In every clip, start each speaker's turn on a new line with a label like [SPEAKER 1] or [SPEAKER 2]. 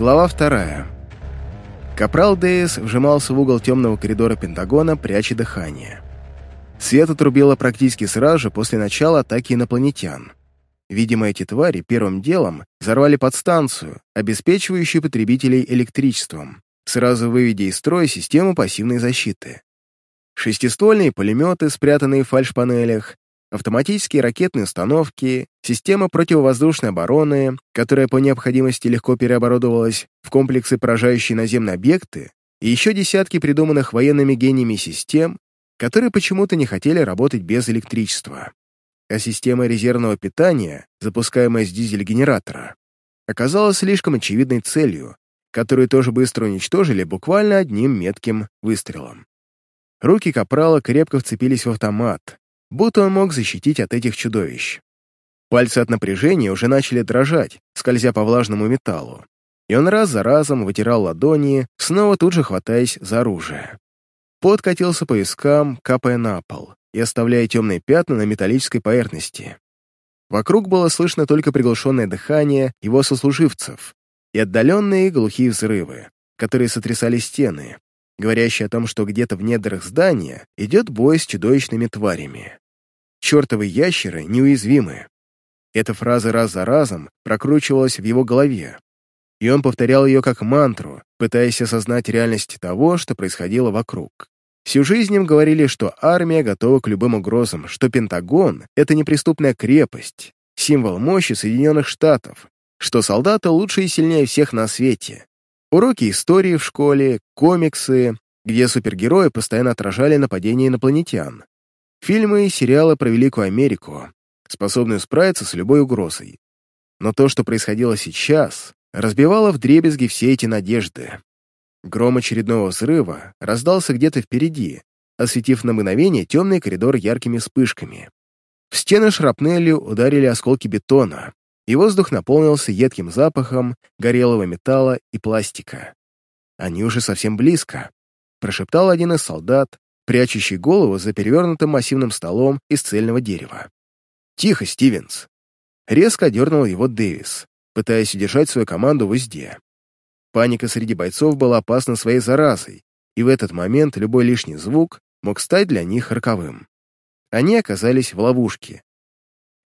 [SPEAKER 1] Глава вторая. Капрал Дейс вжимался в угол темного коридора Пентагона, пряча дыхание. Свет отрубило практически сразу же после начала атаки инопланетян. Видимо, эти твари первым делом взорвали подстанцию, обеспечивающую потребителей электричеством, сразу выведя из строя систему пассивной защиты. Шестиствольные пулеметы, спрятанные в фальшпанелях, автоматические ракетные установки, система противовоздушной обороны, которая по необходимости легко переоборудовалась в комплексы, поражающие наземные объекты, и еще десятки придуманных военными гениями систем, которые почему-то не хотели работать без электричества. А система резервного питания, запускаемая с дизель-генератора, оказалась слишком очевидной целью, которую тоже быстро уничтожили буквально одним метким выстрелом. Руки Капрала крепко вцепились в автомат, будто он мог защитить от этих чудовищ. Пальцы от напряжения уже начали дрожать, скользя по влажному металлу, и он раз за разом вытирал ладони, снова тут же хватаясь за оружие. Пот катился по вискам, капая на пол и оставляя темные пятна на металлической поверхности. Вокруг было слышно только приглушенное дыхание его сослуживцев и отдаленные глухие взрывы, которые сотрясали стены, говорящие о том, что где-то в недрах здания идет бой с чудовищными тварями. Чертовы ящеры неуязвимы. Эта фраза раз за разом прокручивалась в его голове, и он повторял ее как мантру, пытаясь осознать реальность того, что происходило вокруг. Всю жизнь им говорили, что армия готова к любым угрозам, что Пентагон — это неприступная крепость, символ мощи Соединенных Штатов, что солдаты лучше и сильнее всех на свете. Уроки истории в школе, комиксы, где супергерои постоянно отражали нападения инопланетян. Фильмы и сериалы про Великую Америку, способную справиться с любой угрозой. Но то, что происходило сейчас, разбивало вдребезги все эти надежды. Гром очередного взрыва раздался где-то впереди, осветив на мгновение темный коридор яркими вспышками. В стены шрапнелью ударили осколки бетона, и воздух наполнился едким запахом горелого металла и пластика. «Они уже совсем близко», — прошептал один из солдат, прячущий голову за перевернутым массивным столом из цельного дерева. «Тихо, Стивенс!» Резко дернул его Дэвис, пытаясь удержать свою команду в узде. Паника среди бойцов была опасна своей заразой, и в этот момент любой лишний звук мог стать для них роковым. Они оказались в ловушке.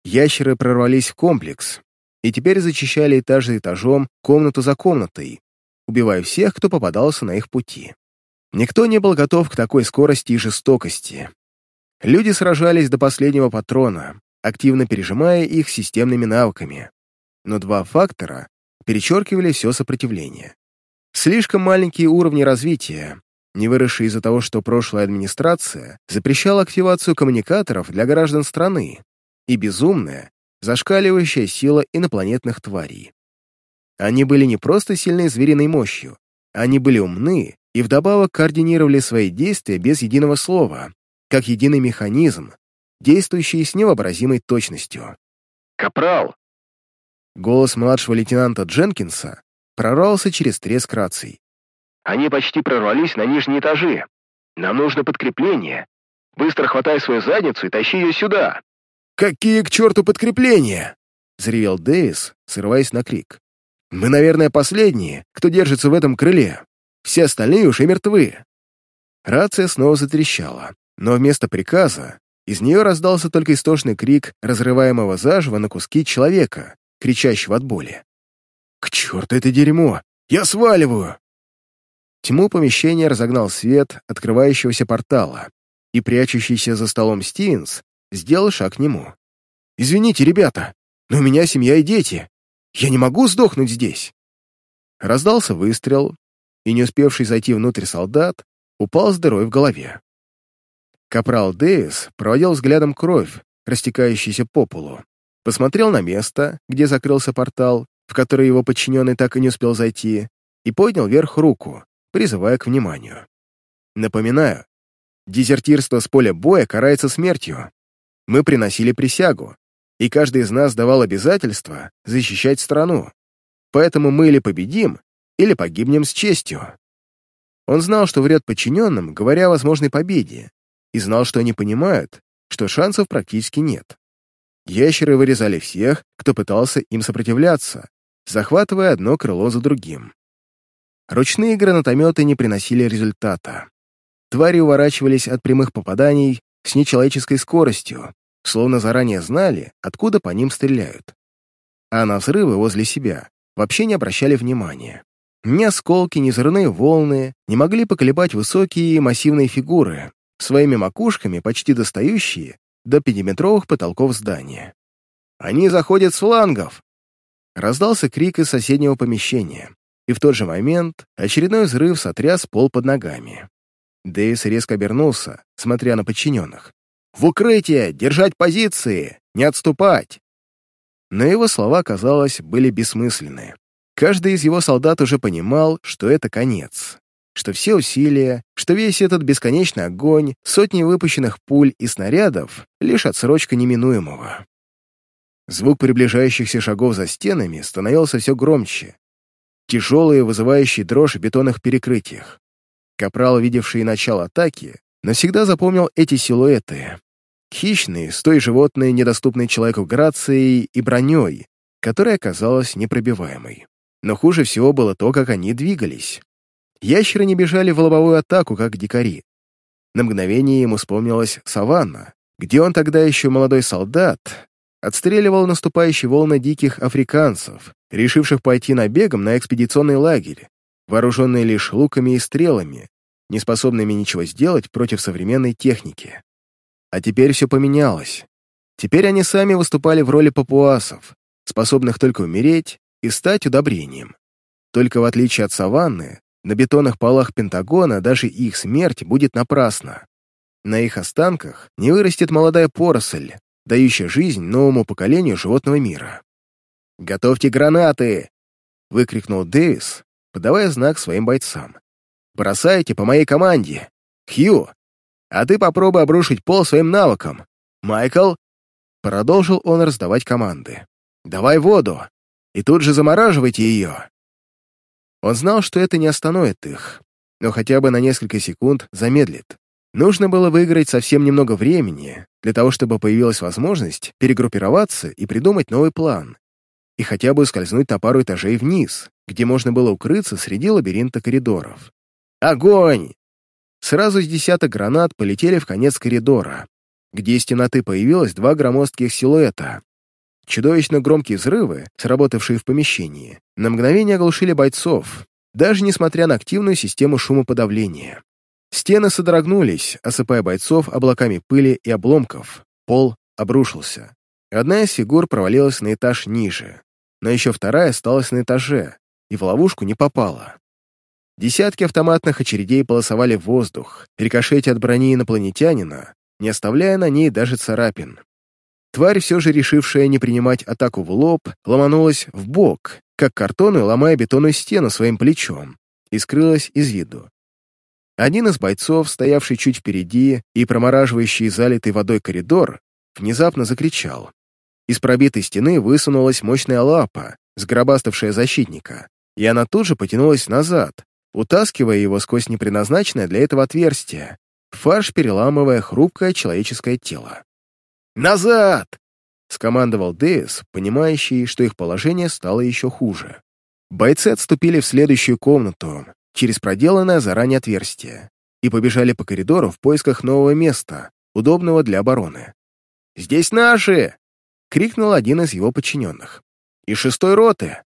[SPEAKER 1] Ящеры прорвались в комплекс и теперь зачищали этаж за этажом, комнату за комнатой, убивая всех, кто попадался на их пути. Никто не был готов к такой скорости и жестокости. Люди сражались до последнего патрона, активно пережимая их системными навыками. Но два фактора перечеркивали все сопротивление. Слишком маленькие уровни развития, не выросшие из-за того, что прошлая администрация запрещала активацию коммуникаторов для граждан страны, и безумная, зашкаливающая сила инопланетных тварей. Они были не просто сильны звериной мощью, они были умны и вдобавок координировали свои действия без единого слова, как единый механизм, действующий с невообразимой точностью.
[SPEAKER 2] «Капрал,
[SPEAKER 1] Голос младшего лейтенанта Дженкинса прорвался через треск раций.
[SPEAKER 2] «Они почти прорвались на нижние этажи. Нам нужно подкрепление. Быстро хватай свою задницу и тащи ее сюда».
[SPEAKER 1] «Какие к черту подкрепления?» — заревел Дэвис, срываясь на крик. «Мы, наверное, последние, кто держится в этом крыле. Все остальные уже мертвы». Рация снова затрещала, но вместо приказа из нее раздался только истошный крик разрываемого заживо на куски человека, кричащего от боли. «К черту это дерьмо! Я сваливаю!» Тьму помещения разогнал свет открывающегося портала, и прячущийся за столом Стивенс сделал шаг к нему. «Извините, ребята, но у меня семья и дети. Я не могу сдохнуть здесь!» Раздался выстрел, и не успевший зайти внутрь солдат упал с дырой в голове. Капрал Дэвис проводил взглядом кровь, растекающуюся по полу, посмотрел на место, где закрылся портал, в который его подчиненный так и не успел зайти, и поднял вверх руку, призывая к вниманию. Напоминаю, дезертирство с поля боя карается смертью. Мы приносили присягу, и каждый из нас давал обязательство защищать страну. Поэтому мы или победим, или погибнем с честью. Он знал, что врет подчиненным, говоря о возможной победе, и знал, что они понимают, что шансов практически нет. Ящеры вырезали всех, кто пытался им сопротивляться, захватывая одно крыло за другим. ручные гранатометы не приносили результата. Твари уворачивались от прямых попаданий с нечеловеческой скоростью, словно заранее знали, откуда по ним стреляют. А на взрывы возле себя вообще не обращали внимания. Ни осколки, ни взрывные волны не могли поколебать высокие и массивные фигуры, своими макушками почти достающие до пятиметровых потолков здания. «Они заходят с флангов!» Раздался крик из соседнего помещения, и в тот же момент очередной взрыв сотряс пол под ногами. Дейс резко обернулся, смотря на подчиненных. «В укрытие! Держать позиции! Не отступать!» Но его слова, казалось, были бессмысленны. Каждый из его солдат уже понимал, что это конец, что все усилия, что весь этот бесконечный огонь, сотни выпущенных пуль и снарядов — лишь отсрочка неминуемого. Звук приближающихся шагов за стенами становился все громче. Тяжелые, вызывающие дрожь в бетонных перекрытиях. Капрал, видевший начало атаки, навсегда запомнил эти силуэты. Хищные, с той животной, недоступной человеку грацией и броней, которая оказалась непробиваемой. Но хуже всего было то, как они двигались. Ящеры не бежали в лобовую атаку, как дикари. На мгновение ему вспомнилась саванна, где он тогда еще молодой солдат отстреливал наступающие волны диких африканцев, решивших пойти набегом на экспедиционный лагерь, вооруженные лишь луками и стрелами, не способными ничего сделать против современной техники. А теперь все поменялось. Теперь они сами выступали в роли папуасов, способных только умереть и стать удобрением. Только в отличие от саванны, на бетонных полах Пентагона даже их смерть будет напрасна. На их останках не вырастет молодая поросль, дающая жизнь новому поколению животного мира. «Готовьте гранаты!» — выкрикнул Дэвис, подавая знак своим бойцам. «Бросайте по моей команде! Хью, а ты попробуй обрушить пол своим навыком. Майкл!» Продолжил он раздавать команды. «Давай воду, и тут же замораживайте ее!» Он знал, что это не остановит их, но хотя бы на несколько секунд замедлит. Нужно было выиграть совсем немного времени для того, чтобы появилась возможность перегруппироваться и придумать новый план, и хотя бы скользнуть на пару этажей вниз, где можно было укрыться среди лабиринта коридоров. Огонь! Сразу с десяток гранат полетели в конец коридора, где из темноты появилось два громоздких силуэта. Чудовищно громкие взрывы, сработавшие в помещении, на мгновение оглушили бойцов, даже несмотря на активную систему шумоподавления. Стены содрогнулись, осыпая бойцов облаками пыли и обломков. Пол обрушился. Одна из фигур провалилась на этаж ниже, но еще вторая осталась на этаже и в ловушку не попала. Десятки автоматных очередей полосовали воздух, рикошетя от брони инопланетянина, не оставляя на ней даже царапин. Тварь, все же решившая не принимать атаку в лоб, ломанулась в бок, как картону, ломая бетонную стену своим плечом, и скрылась из виду. Один из бойцов, стоявший чуть впереди и промораживающий залитый водой коридор, внезапно закричал. Из пробитой стены высунулась мощная лапа, сгробаставшая защитника, и она тут же потянулась назад, утаскивая его сквозь непредназначенное для этого отверстие, фарш переламывая хрупкое человеческое тело. «Назад!» — скомандовал Дэвис, понимающий, что их положение стало еще хуже. Бойцы отступили в следующую комнату, через проделанное заранее отверстие и побежали по коридору в поисках нового места, удобного для обороны. «Здесь наши!» — крикнул один из его подчиненных. «И шестой роты!»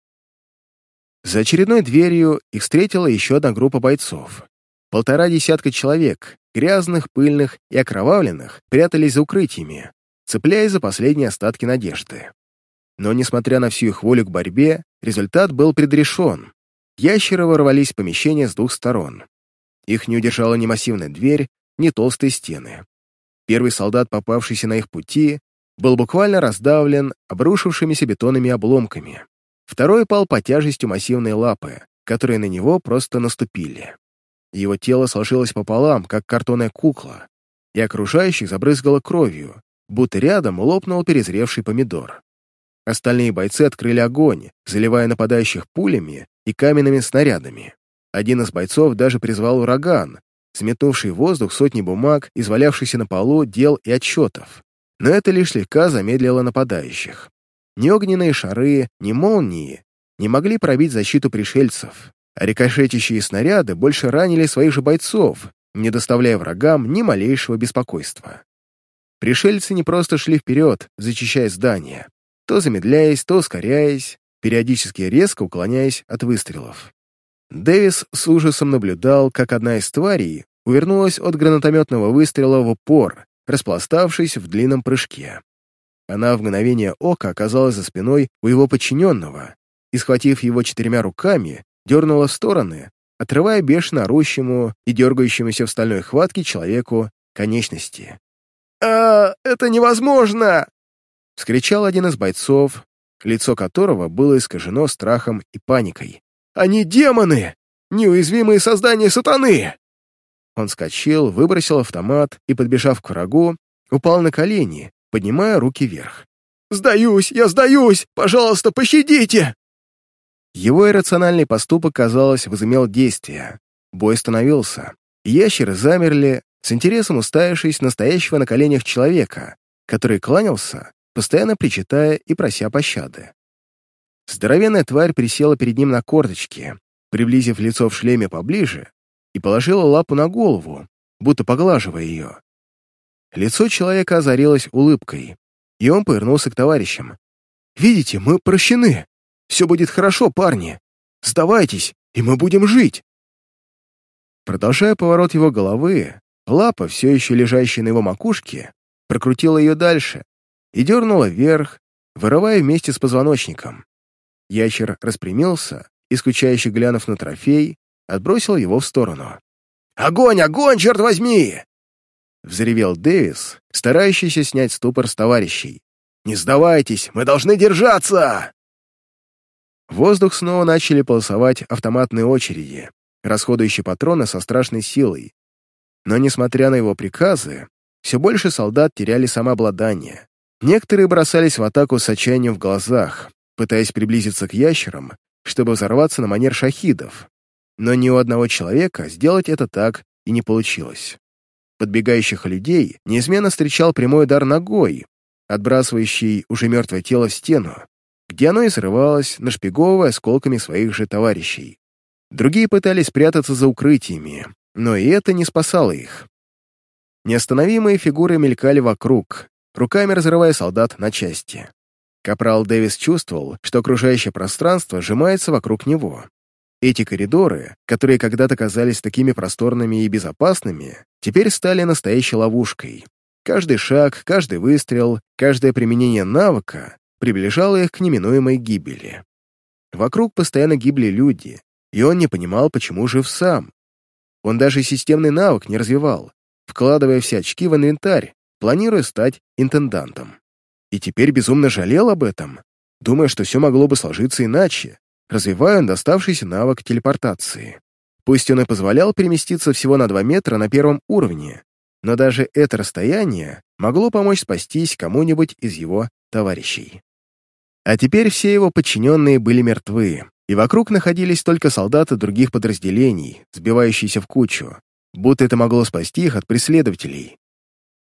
[SPEAKER 1] За очередной дверью их встретила еще одна группа бойцов. Полтора десятка человек, грязных, пыльных и окровавленных, прятались за укрытиями, цепляясь за последние остатки надежды. Но, несмотря на всю их волю к борьбе, результат был предрешен. Ящеры ворвались в помещение с двух сторон. Их не удержала ни массивная дверь, ни толстые стены. Первый солдат, попавшийся на их пути, был буквально раздавлен обрушившимися бетонными обломками. Второй пал по тяжестью массивной лапы, которые на него просто наступили. Его тело сложилось пополам, как картонная кукла, и окружающих забрызгало кровью, будто рядом лопнул перезревший помидор. Остальные бойцы открыли огонь, заливая нападающих пулями и каменными снарядами. Один из бойцов даже призвал ураган, сметнувший в воздух сотни бумаг, извалявшихся на полу дел и отчетов. Но это лишь слегка замедлило нападающих. Ни огненные шары, ни молнии не могли пробить защиту пришельцев. а рикошетящие снаряды больше ранили своих же бойцов, не доставляя врагам ни малейшего беспокойства. Пришельцы не просто шли вперед, зачищая здание, то замедляясь, то ускоряясь, периодически резко уклоняясь от выстрелов. Дэвис с ужасом наблюдал, как одна из тварей увернулась от гранатометного выстрела в упор, распластавшись в длинном прыжке. Она в мгновение ока оказалась за спиной у его подчиненного и, схватив его четырьмя руками, дернула в стороны, отрывая бешено орущему и дергающемуся в стальной хватке человеку конечности.
[SPEAKER 2] «А, это невозможно!»
[SPEAKER 1] — вскричал один из бойцов, лицо которого было искажено страхом и паникой.
[SPEAKER 2] «Они демоны! Неуязвимые создания сатаны!»
[SPEAKER 1] Он скочил, выбросил автомат и, подбежав к врагу, упал на колени, поднимая руки вверх.
[SPEAKER 2] «Сдаюсь! Я сдаюсь! Пожалуйста, пощадите!»
[SPEAKER 1] Его иррациональный поступок, казалось, возымел действие. Бой становился. Ящеры замерли, с интересом уставившись настоящего на коленях человека, который кланялся, постоянно причитая и прося пощады. Здоровенная тварь присела перед ним на корточки, приблизив лицо в шлеме поближе, и положила лапу на голову, будто поглаживая ее. Лицо человека озарилось улыбкой, и он повернулся к товарищам. «Видите, мы прощены. Все будет хорошо, парни. Сдавайтесь, и мы будем жить!» Продолжая поворот его головы, лапа, все еще лежащая на его макушке, прокрутила ее дальше и дернула вверх, вырывая вместе с позвоночником. Ящер распрямился и, скучающе глянув на трофей, отбросил его в сторону.
[SPEAKER 2] «Огонь, огонь, черт возьми!»
[SPEAKER 1] Взревел Дэвис, старающийся снять ступор с товарищей.
[SPEAKER 2] «Не сдавайтесь, мы должны держаться!»
[SPEAKER 1] воздух снова начали полосовать автоматные очереди, расходующие патроны со страшной силой. Но, несмотря на его приказы, все больше солдат теряли самообладание. Некоторые бросались в атаку с отчаянием в глазах, пытаясь приблизиться к ящерам, чтобы взорваться на манер шахидов. Но ни у одного человека сделать это так и не получилось. Подбегающих людей неизменно встречал прямой удар ногой, отбрасывающий уже мертвое тело в стену, где оно и срывалось, нашпиговывая осколками своих же товарищей. Другие пытались спрятаться за укрытиями, но и это не спасало их. Неостановимые фигуры мелькали вокруг, руками разрывая солдат на части. Капрал Дэвис чувствовал, что окружающее пространство сжимается вокруг него. Эти коридоры, которые когда-то казались такими просторными и безопасными, теперь стали настоящей ловушкой. Каждый шаг, каждый выстрел, каждое применение навыка приближало их к неминуемой гибели. Вокруг постоянно гибли люди, и он не понимал, почему жив сам. Он даже системный навык не развивал, вкладывая все очки в инвентарь, планируя стать интендантом. И теперь безумно жалел об этом, думая, что все могло бы сложиться иначе, развивая он доставшийся навык телепортации. Пусть он и позволял переместиться всего на 2 метра на первом уровне, но даже это расстояние могло помочь спастись кому-нибудь из его товарищей. А теперь все его подчиненные были мертвы, и вокруг находились только солдаты других подразделений, сбивающиеся в кучу, будто это могло спасти их от преследователей.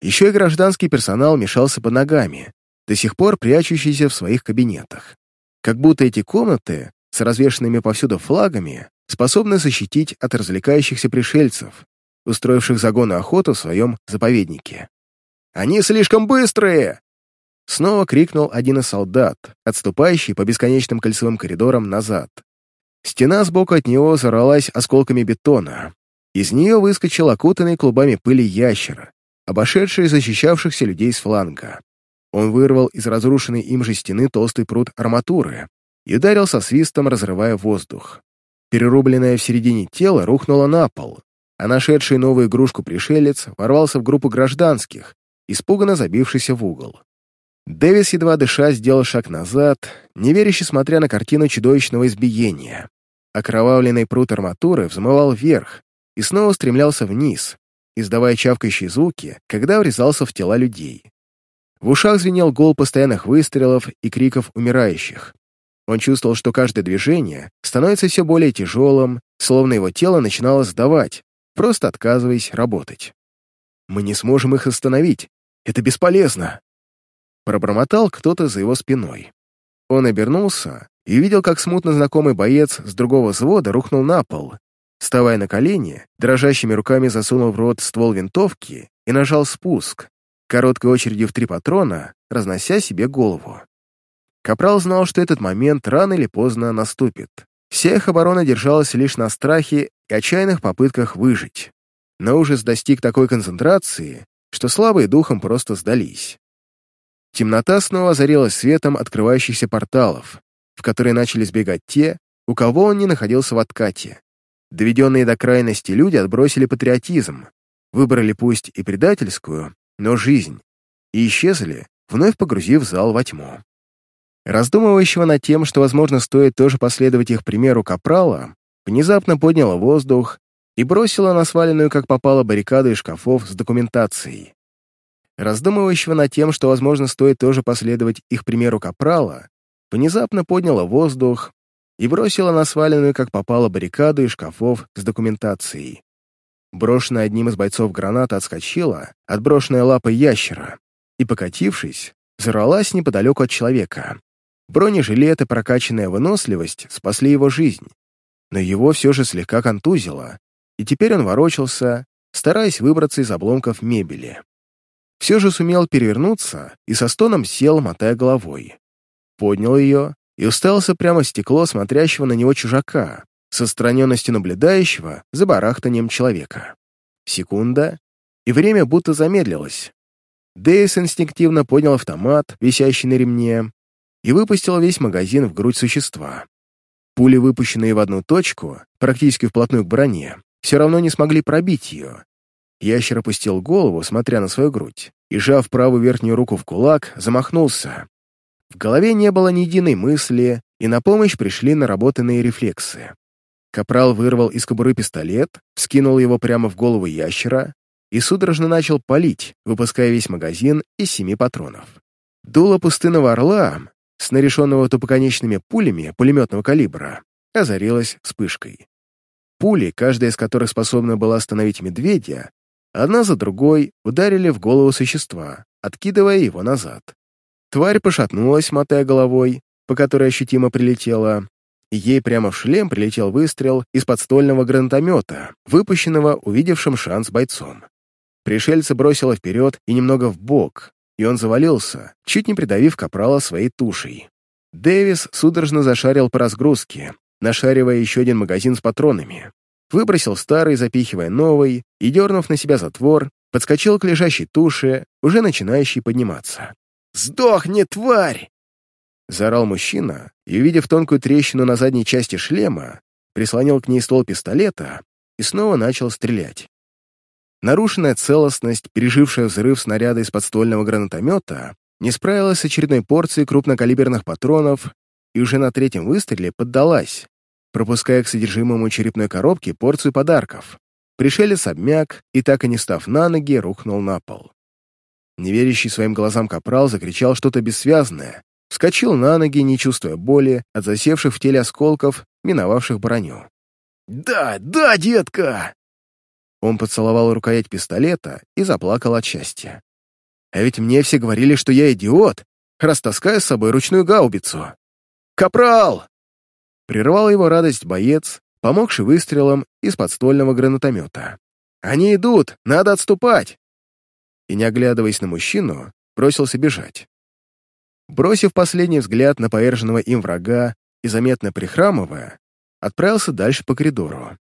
[SPEAKER 1] Еще и гражданский персонал мешался под ногами, до сих пор прячущийся в своих кабинетах. Как будто эти комнаты с развешенными повсюду флагами способны защитить от развлекающихся пришельцев, устроивших загон и охоту в своем заповеднике. «Они слишком быстрые!» Снова крикнул один из солдат, отступающий по бесконечным кольцевым коридорам назад. Стена сбоку от него взорвалась осколками бетона. Из нее выскочил окутанный клубами пыли ящер, обошедший защищавшихся людей с фланга. Он вырвал из разрушенной им же стены толстый пруд арматуры и ударил со свистом, разрывая воздух. Перерубленное в середине тело рухнуло на пол, а нашедший новую игрушку пришелец ворвался в группу гражданских, испуганно забившийся в угол. Дэвис, едва дыша, сделал шаг назад, неверяще смотря на картину чудовищного избиения. Окровавленный пруд арматуры взмывал вверх и снова стремлялся вниз, издавая чавкающие звуки, когда врезался в тела людей. В ушах звенел гул постоянных выстрелов и криков умирающих. Он чувствовал, что каждое движение становится все более тяжелым, словно его тело начинало сдавать, просто отказываясь работать. «Мы не сможем их остановить. Это бесполезно!» Пробормотал кто-то за его спиной. Он обернулся и увидел, как смутно знакомый боец с другого взвода рухнул на пол. Вставая на колени, дрожащими руками засунул в рот ствол винтовки и нажал спуск, короткой очередью в три патрона, разнося себе голову. Капрал знал, что этот момент рано или поздно наступит. Вся их оборона держалась лишь на страхе и отчаянных попытках выжить. Но ужас достиг такой концентрации, что слабые духом просто сдались. Темнота снова озарилась светом открывающихся порталов, в которые начали сбегать те, у кого он не находился в откате. Доведенные до крайности люди отбросили патриотизм, выбрали пусть и предательскую, но жизнь, и исчезли, вновь погрузив зал во тьму. Раздумывающего над тем, что, возможно, стоит тоже последовать их примеру Капрала, внезапно подняла воздух и бросила на сваленную, как попало, баррикаду из шкафов с документацией. Раздумывающего над тем, что, возможно, стоит тоже последовать их примеру Капрала, внезапно подняла воздух и бросила на сваленную, как попало, баррикаду из шкафов с документацией. Брошенная одним из бойцов граната отскочила, отброшенная лапой ящера, и, покатившись, взорвалась неподалеку от человека. Бронежилет и прокачанная выносливость спасли его жизнь, но его все же слегка контузило, и теперь он ворочался, стараясь выбраться из обломков мебели. Все же сумел перевернуться и со стоном сел, мотая головой. Поднял ее и уставился прямо в стекло смотрящего на него чужака, с отстраненностью наблюдающего за барахтанием человека. Секунда, и время будто замедлилось. Дейс инстинктивно поднял автомат, висящий на ремне, и выпустил весь магазин в грудь существа. Пули, выпущенные в одну точку, практически вплотную к броне, все равно не смогли пробить ее. Ящер опустил голову, смотря на свою грудь, и, сжав правую верхнюю руку в кулак, замахнулся. В голове не было ни единой мысли, и на помощь пришли наработанные рефлексы. Капрал вырвал из кобуры пистолет, вскинул его прямо в голову ящера и судорожно начал палить, выпуская весь магазин из семи патронов. Дуло пустынного орла, снаряженного тупоконечными пулями пулеметного калибра, озарилось вспышкой. Пули, каждая из которых способна была остановить медведя, одна за другой ударили в голову существа, откидывая его назад. Тварь пошатнулась, мотая головой, по которой ощутимо прилетела, ей прямо в шлем прилетел выстрел из подстольного гранатомета, выпущенного увидевшим шанс бойцом. Пришельца бросило вперед и немного в бок, и он завалился, чуть не придавив капрала своей тушей. Дэвис судорожно зашарил по разгрузке, нашаривая еще один магазин с патронами. Выбросил старый, запихивая новый, и, дернув на себя затвор, подскочил к лежащей туше, уже начинающей подниматься. «Сдохни, тварь!» Заорал мужчина и, увидев тонкую трещину на задней части шлема, прислонил к ней ствол пистолета и снова начал стрелять. Нарушенная целостность, пережившая взрыв снаряда из подствольного гранатомета, не справилась с очередной порцией крупнокалиберных патронов и уже на третьем выстреле поддалась, пропуская к содержимому черепной коробки порцию подарков. Пришелец обмяк и, так и не став на ноги, рухнул на пол. Неверящий своим глазам капрал закричал что-то бессвязное, вскочил на ноги, не чувствуя боли от засевших в теле осколков, миновавших броню. «Да, да, детка!» Он поцеловал рукоять пистолета и заплакал от счастья. «А ведь мне все говорили, что я идиот, раз с собой ручную гаубицу. Капрал!» Прервал его радость боец, помогший выстрелом из подствольного гранатомета. «Они идут! Надо отступать!» И, не оглядываясь на мужчину, бросился бежать. Бросив последний взгляд на поверженного им врага и заметно прихрамывая, отправился дальше по коридору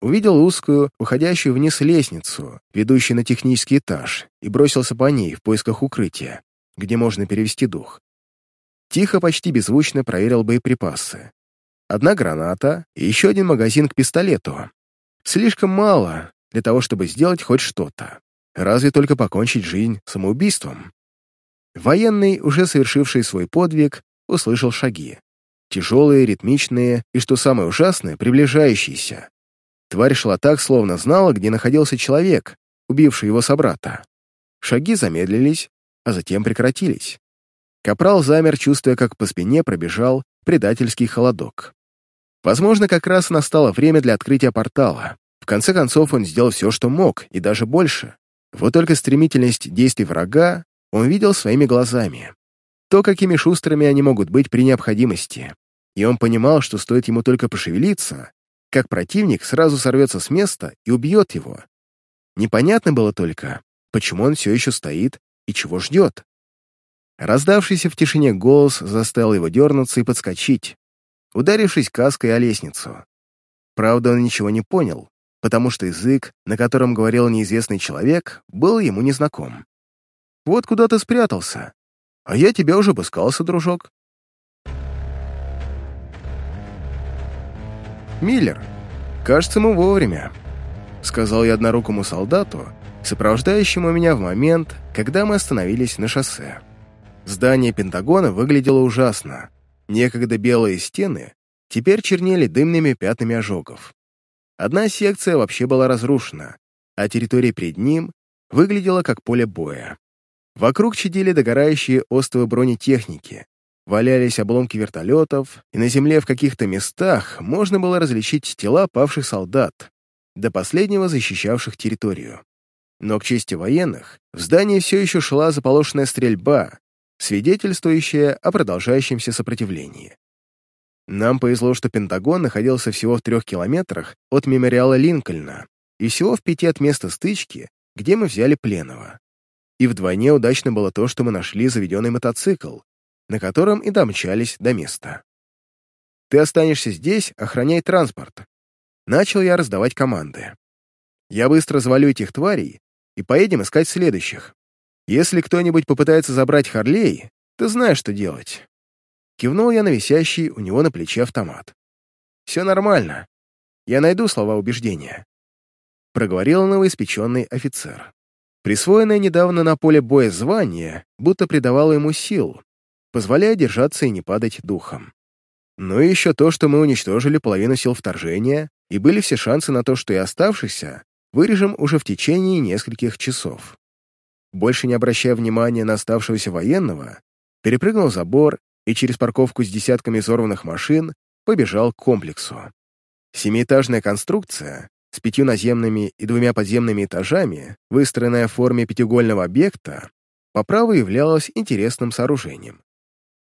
[SPEAKER 1] увидел узкую, уходящую вниз лестницу, ведущую на технический этаж, и бросился по ней в поисках укрытия, где можно перевести дух. Тихо, почти беззвучно проверил боеприпасы. Одна граната и еще один магазин к пистолету. Слишком мало для того, чтобы сделать хоть что-то. Разве только покончить жизнь самоубийством. Военный, уже совершивший свой подвиг, услышал шаги. Тяжелые, ритмичные и, что самое ужасное, приближающиеся. Тварь шла так, словно знала, где находился человек, убивший его собрата. Шаги замедлились, а затем прекратились. Капрал замер, чувствуя, как по спине пробежал предательский холодок. Возможно, как раз настало время для открытия портала. В конце концов, он сделал все, что мог, и даже больше. Вот только стремительность действий врага он видел своими глазами. То, какими шустрыми они могут быть при необходимости. и он понимал, что стоит ему только пошевелиться, как противник сразу сорвется с места и убьет его. Непонятно было только, почему он все еще стоит и чего ждет. Раздавшийся в тишине голос заставил его дернуться и подскочить, ударившись каской о лестницу. Правда, он ничего не понял, потому что язык, на котором говорил неизвестный человек, был ему незнаком. «Вот куда ты спрятался. А я тебя уже обыскался, дружок». «Миллер, кажется, мы вовремя», — сказал я однорукому солдату, сопровождающему меня в момент, когда мы остановились на шоссе. Здание Пентагона выглядело ужасно. Некогда белые стены теперь чернели дымными пятнами ожогов. Одна секция вообще была разрушена, а территория перед ним выглядела как поле боя. Вокруг чадили догорающие остовы бронетехники, валялись обломки вертолетов, и на земле в каких-то местах можно было различить тела павших солдат, до последнего защищавших территорию. Но к чести военных, в здании все еще шла заполошенная стрельба, свидетельствующая о продолжающемся сопротивлении. Нам повезло, что Пентагон находился всего в трех километрах от мемориала Линкольна и всего в пяти от места стычки, где мы взяли пленного. И вдвойне удачно было то, что мы нашли заведенный мотоцикл, на котором и домчались до места. «Ты останешься здесь, охраняй транспорт». Начал я раздавать команды. «Я быстро завалю этих тварей и поедем искать следующих. Если кто-нибудь попытается забрать Харлей, ты знаешь, что делать». Кивнул я на висящий у него на плече автомат. «Все нормально. Я найду слова убеждения», — проговорил новоиспеченный офицер. Присвоенное недавно на поле боя звание будто придавало ему сил, позволяя держаться и не падать духом. Ну и еще то, что мы уничтожили половину сил вторжения, и были все шансы на то, что и оставшихся вырежем уже в течение нескольких часов. Больше не обращая внимания на оставшегося военного, перепрыгнул забор и через парковку с десятками взорванных машин побежал к комплексу. Семиэтажная конструкция с пятью наземными и двумя подземными этажами, выстроенная в форме пятиугольного объекта, по праву являлась интересным сооружением.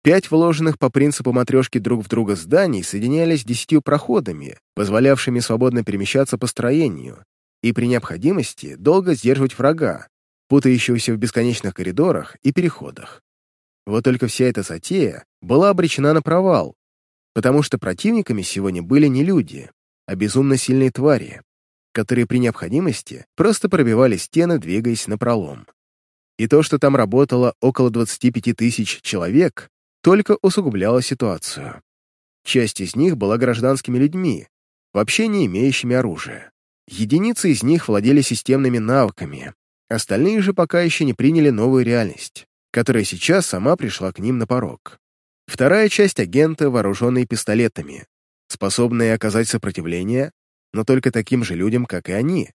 [SPEAKER 1] Пять вложенных по принципу матрешки друг в друга зданий соединялись десятью проходами, позволявшими свободно перемещаться по строению и при необходимости долго сдерживать врага, путающегося в бесконечных коридорах и переходах. Вот только вся эта затея была обречена на провал, потому что противниками сегодня были не люди, а безумно сильные твари, которые при необходимости просто пробивали стены, двигаясь на пролом. И то, что там работало около 25 тысяч человек, только усугубляло ситуацию. Часть из них была гражданскими людьми, вообще не имеющими оружия. Единицы из них владели системными навыками, остальные же пока еще не приняли новую реальность, которая сейчас сама пришла к ним на порог. Вторая часть агента, вооруженные пистолетами, способные оказать сопротивление, но только таким же людям, как и они,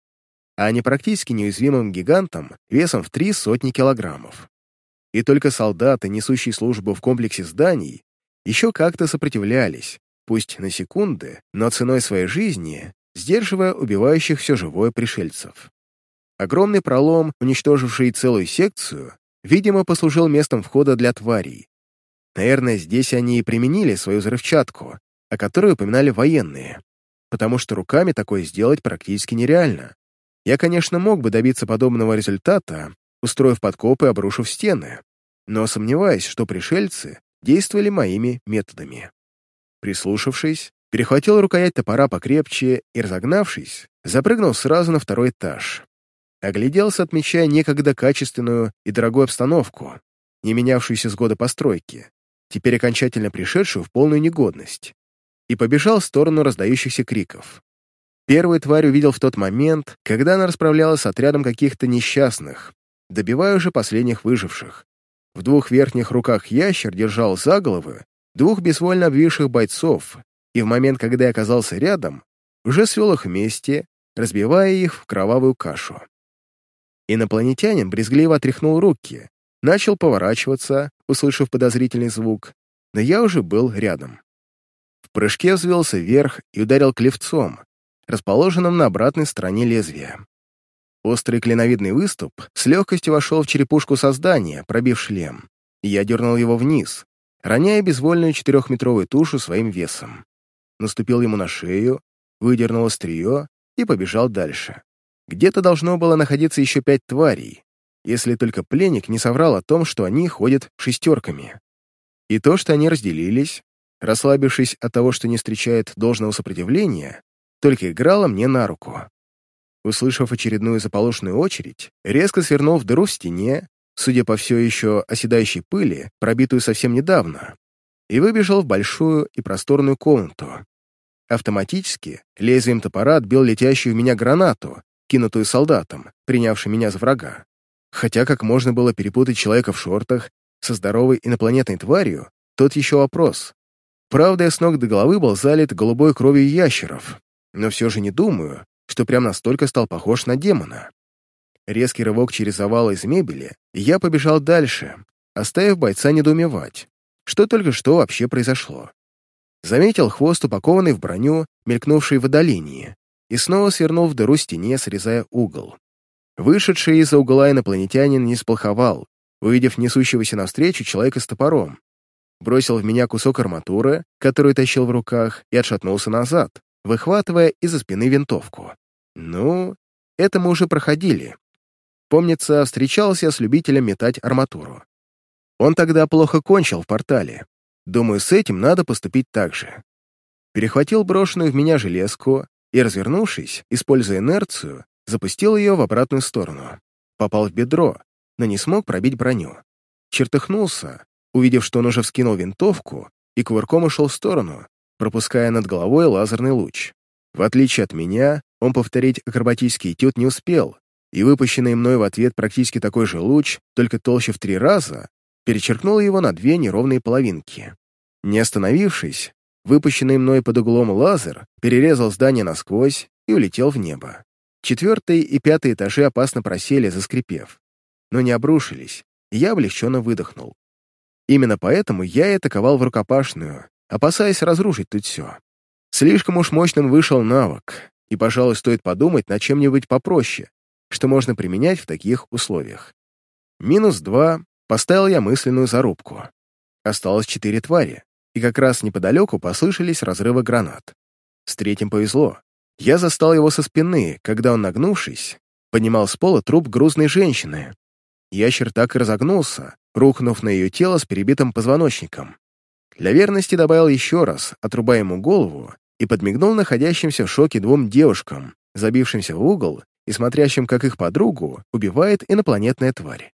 [SPEAKER 1] а не практически неуязвимым гигантам весом в три сотни килограммов и только солдаты, несущие службу в комплексе зданий, еще как-то сопротивлялись, пусть на секунды, но ценой своей жизни, сдерживая убивающих все живое пришельцев. Огромный пролом, уничтоживший целую секцию, видимо, послужил местом входа для тварей. Наверное, здесь они и применили свою взрывчатку, о которой упоминали военные, потому что руками такое сделать практически нереально. Я, конечно, мог бы добиться подобного результата, устроив подкопы и обрушив стены, но сомневаюсь, что пришельцы действовали моими методами. Прислушавшись, перехватил рукоять топора покрепче и, разогнавшись, запрыгнул сразу на второй этаж. Огляделся, отмечая некогда качественную и дорогую обстановку, не менявшуюся с года постройки, теперь окончательно пришедшую в полную негодность, и побежал в сторону раздающихся криков. Первую тварь увидел в тот момент, когда она расправлялась с отрядом каких-то несчастных, добивая уже последних выживших. В двух верхних руках ящер держал за головы двух безвольно обвивших бойцов, и в момент, когда я оказался рядом, уже свел их вместе, разбивая их в кровавую кашу. Инопланетянин брезгливо отряхнул руки, начал поворачиваться, услышав подозрительный звук, но я уже был рядом. В прыжке взвелся вверх и ударил клевцом, расположенным на обратной стороне лезвия. Острый клиновидный выступ с легкостью вошел в черепушку создания, пробив шлем. Я дернул его вниз, роняя безвольную четырехметровую тушу своим весом. Наступил ему на шею, выдернул острие и побежал дальше. Где-то должно было находиться еще пять тварей, если только пленник не соврал о том, что они ходят шестерками. И то, что они разделились, расслабившись от того, что не встречает должного сопротивления, только играло мне на руку. Услышав очередную заполошенную очередь, резко свернул в дыру в стене, судя по все еще оседающей пыли, пробитую совсем недавно, и выбежал в большую и просторную комнату. Автоматически лезвием топора отбил летящую в меня гранату, кинутую солдатом, принявшим меня за врага. Хотя как можно было перепутать человека в шортах со здоровой инопланетной тварью, тот еще вопрос. Правда, я с ног до головы был залит голубой кровью ящеров, но все же не думаю, что прям настолько стал похож на демона. Резкий рывок через завалы из мебели, и я побежал дальше, оставив бойца недоумевать, что только что вообще произошло. Заметил хвост, упакованный в броню, мелькнувший в отдалении, и снова свернул в дыру стене, срезая угол. Вышедший из-за угла инопланетянин не сплоховал, увидев несущегося навстречу человека с топором. Бросил в меня кусок арматуры, которую тащил в руках, и отшатнулся назад, выхватывая из-за спины винтовку. Ну, это мы уже проходили. Помнится, встречался с любителем метать арматуру. Он тогда плохо кончил в портале. Думаю, с этим надо поступить так же. Перехватил брошенную в меня железку и, развернувшись, используя инерцию, запустил ее в обратную сторону. Попал в бедро, но не смог пробить броню. Чертыхнулся, увидев, что он уже вскинул винтовку, и кувырком ушел в сторону, пропуская над головой лазерный луч. В отличие от меня, он повторить акробатический этюд не успел, и выпущенный мной в ответ практически такой же луч, только толще в три раза, перечеркнул его на две неровные половинки. Не остановившись, выпущенный мной под углом лазер перерезал здание насквозь и улетел в небо. Четвертый и пятый этажи опасно просели, заскрипев, но не обрушились, и я облегченно выдохнул. Именно поэтому я и атаковал в рукопашную, опасаясь разрушить тут все. Слишком уж мощным вышел навык, и, пожалуй, стоит подумать над чем-нибудь попроще, что можно применять в таких условиях. Минус два поставил я мысленную зарубку. Осталось четыре твари, и как раз неподалеку послышались разрывы гранат. С третьим повезло. Я застал его со спины, когда он, нагнувшись, поднимал с пола труп грузной женщины. Ящер так и разогнулся, рухнув на ее тело с перебитым позвоночником. Для верности добавил еще раз, отрубая ему голову, и подмигнул находящимся в шоке двум девушкам, забившимся в угол и смотрящим, как их подругу убивает инопланетная тварь.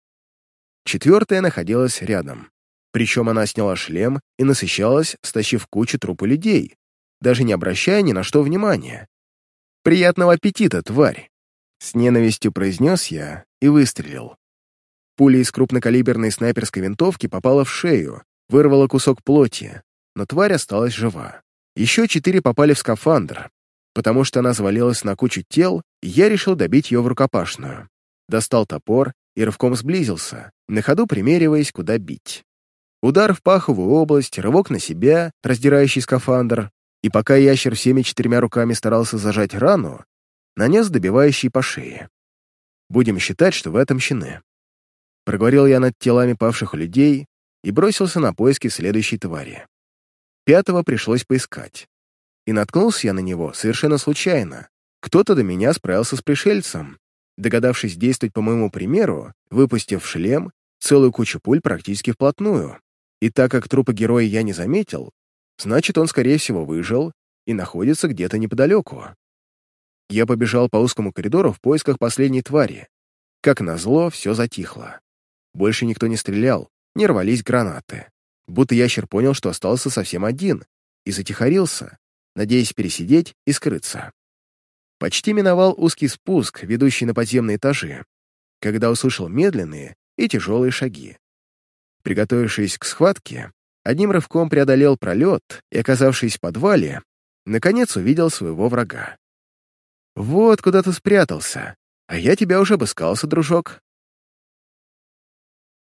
[SPEAKER 1] Четвертая находилась рядом. Причем она сняла шлем и насыщалась, стащив кучу трупы людей, даже не обращая ни на что внимания. «Приятного аппетита, тварь!» С ненавистью произнес я и выстрелил. Пуля из крупнокалиберной снайперской винтовки попала в шею, вырвала кусок плоти, но тварь осталась жива. Еще четыре попали в скафандр, потому что она завалилась на кучу тел, и я решил добить ее в рукопашную. Достал топор и рывком сблизился, на ходу примериваясь, куда бить. Удар в паховую область, рывок на себя, раздирающий скафандр, и пока ящер всеми четырьмя руками старался зажать рану, нанес добивающий по шее. Будем считать, что в этом щены. Проговорил я над телами павших людей и бросился на поиски следующей твари. Пятого пришлось поискать. И наткнулся я на него совершенно случайно. Кто-то до меня справился с пришельцем, догадавшись действовать по моему примеру, выпустив шлем целую кучу пуль практически вплотную. И так как трупа героя я не заметил, значит, он, скорее всего, выжил и находится где-то неподалеку. Я побежал по узкому коридору в поисках последней твари. Как назло, все затихло. Больше никто не стрелял, не рвались гранаты. Будто ящер понял, что остался совсем один, и затихарился, надеясь пересидеть и скрыться. Почти миновал узкий спуск, ведущий на подземные этажи, когда услышал медленные и тяжелые шаги. Приготовившись к схватке, одним рывком преодолел пролет и, оказавшись в подвале, наконец увидел своего врага. «Вот куда ты спрятался, а я тебя уже обыскался, дружок»,